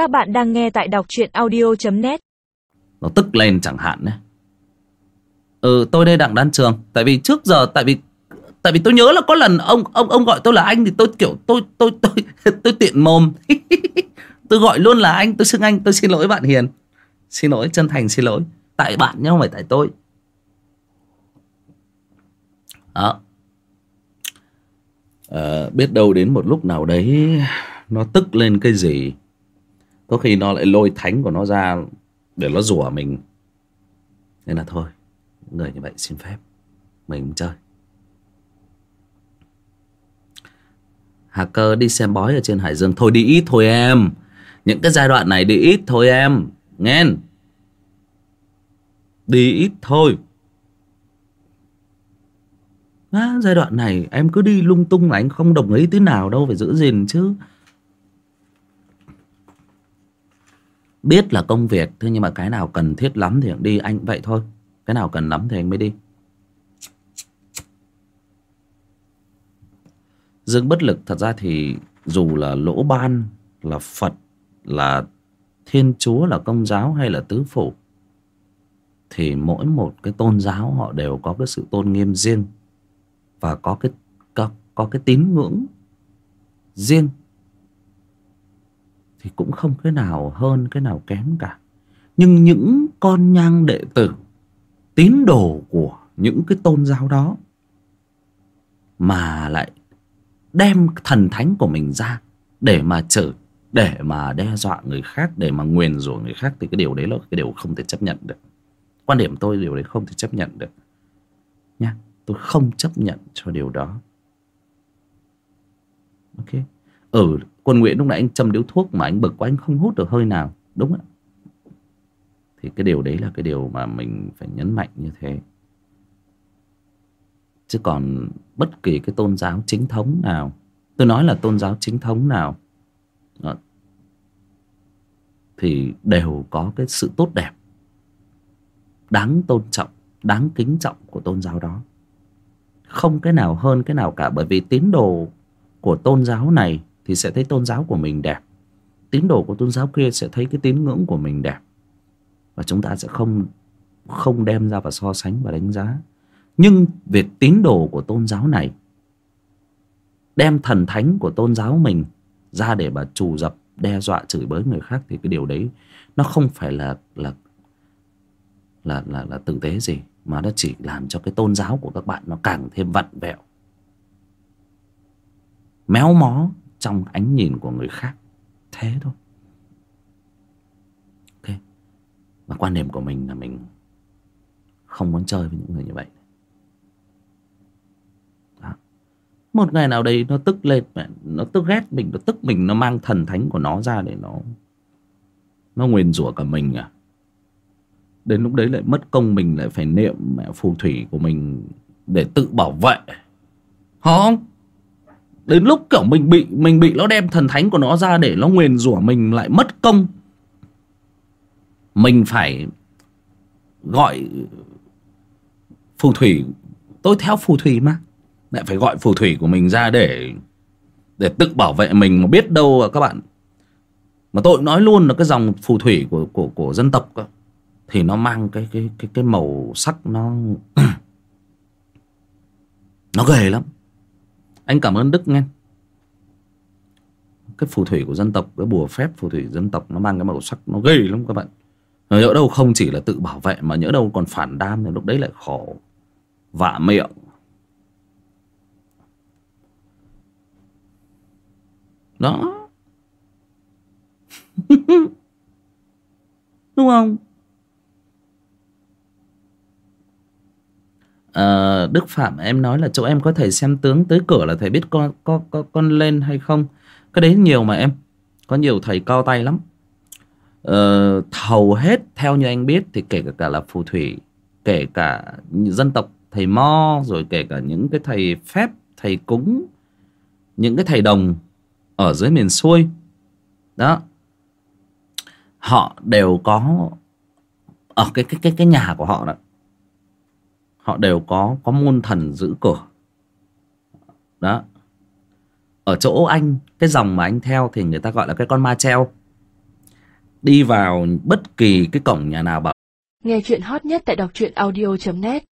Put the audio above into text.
Các bạn đang nghe tại đọc truyện audio.net Nó tức lên chẳng hạn đấy. Ừ tôi đây Đặng Đan Trường. Tại vì trước giờ tại vì Tại vì tôi nhớ là có lần ông ông ông gọi tôi là anh Thì tôi kiểu tôi tôi tôi tôi, tôi tiện mồm. Tôi gọi luôn là anh Tôi xưng anh tôi xin lỗi bạn Hiền. Xin lỗi chân thành xin lỗi. Tại bạn nhé không phải tại tôi. Đó. À, biết đâu đến một lúc nào đấy nó tức lên cái gì có khi nó lại lôi thánh của nó ra để nó rủa mình. Nên là thôi người như vậy xin phép mình không chơi. Cơ đi xem bói ở trên hải dương. Thôi đi ít thôi em. Những cái giai đoạn này đi ít thôi em. Nghe. Đi ít thôi. À, giai đoạn này em cứ đi lung tung là anh không đồng ý tí nào đâu phải giữ gìn chứ. Biết là công việc thế nhưng mà cái nào cần thiết lắm thì đi anh vậy thôi. Cái nào cần lắm thì anh mới đi. Dương bất lực thật ra thì dù là lỗ ban là phật là thiên chúa là công giáo hay là tứ phủ thì mỗi một cái tôn giáo họ đều có cái sự tôn nghiêm riêng và có cái có, có cái tín ngưỡng riêng thì cũng không cái nào hơn, cái nào kém cả. Nhưng những con nhang đệ tử, tín đồ của những cái tôn giáo đó mà lại đem thần thánh của mình ra để mà chửi để mà đe dọa người khác, để mà nguyền rủa người khác, thì cái điều đấy là cái điều không thể chấp nhận được. Quan điểm tôi điều đấy không thể chấp nhận được. Nha, tôi không chấp nhận cho điều đó. Ok ừ quân nguyễn lúc nãy anh châm điếu thuốc mà anh bực quá, anh không hút được hơi nào, đúng ạ? Thì cái điều đấy là cái điều mà mình phải nhấn mạnh như thế. Chứ còn bất kỳ cái tôn giáo chính thống nào, tôi nói là tôn giáo chính thống nào ờ, thì đều có cái sự tốt đẹp, đáng tôn trọng, đáng kính trọng của tôn giáo đó. Không cái nào hơn cái nào cả, bởi vì tín đồ của tôn giáo này thì sẽ thấy tôn giáo của mình đẹp. Tín đồ của tôn giáo kia sẽ thấy cái tín ngưỡng của mình đẹp. Và chúng ta sẽ không không đem ra và so sánh và đánh giá. Nhưng việc tín đồ của tôn giáo này đem thần thánh của tôn giáo mình ra để mà trù dập đe dọa chửi bới người khác thì cái điều đấy nó không phải là là là là, là tử tế gì mà nó chỉ làm cho cái tôn giáo của các bạn nó càng thêm vặn vẹo. Méo mó trong ánh nhìn của người khác. Thế thôi. Ok. Và quan điểm của mình là mình không muốn chơi với những người như vậy. Đó. một ngày nào đấy nó tức lên, nó tức ghét mình, nó tức mình, nó mang thần thánh của nó ra để nó nó nguyền rủa cả mình à. Đến lúc đấy lại mất công mình, lại phải niệm mẹ phù thủy của mình để tự bảo vệ. Không? Đến lúc kiểu mình bị mình bị nó đem thần thánh của nó ra để nó nguyền rủa mình lại mất công, mình phải gọi phù thủy. Tôi theo phù thủy mà. Lại phải gọi phù thủy của mình ra để để tự bảo vệ mình mà biết đâu các bạn. Mà tôi nói luôn là cái dòng phù thủy của của của dân tộc cơ, thì nó mang cái cái cái cái màu sắc nó nó ghê lắm anh cảm ơn đức nghe. Cái phù thủy của dân tộc, cái bùa phép phù thủy dân tộc nó mang cái màu sắc nó ghê lắm các bạn. Nhỡ đâu không chỉ là tự bảo vệ mà nhỡ đâu còn phản đam thì lúc đấy lại khổ. Vạ miệng. Đó. Đúng không à, Đức Phạm em nói là chỗ em có thầy xem tướng tới cửa là thầy biết con con con con lên hay không. Cái đấy nhiều mà em có nhiều thầy cao tay lắm. Ờ, hầu hết theo như anh biết thì kể cả, cả là phù thủy kể cả dân tộc thầy mo rồi kể cả những cái thầy phép thầy cúng những cái thầy đồng ở dưới miền xuôi. Đó. Họ đều có ở cái cái cái cái nhà của họ đó họ đều có có môn thần giữ cửa. Đó. Ở chỗ anh, cái dòng mà anh theo thì người ta gọi là cái con ma treo. Đi vào bất kỳ cái cổng nhà nào bảo Nghe chuyện hot nhất tại đọc truyện audio.net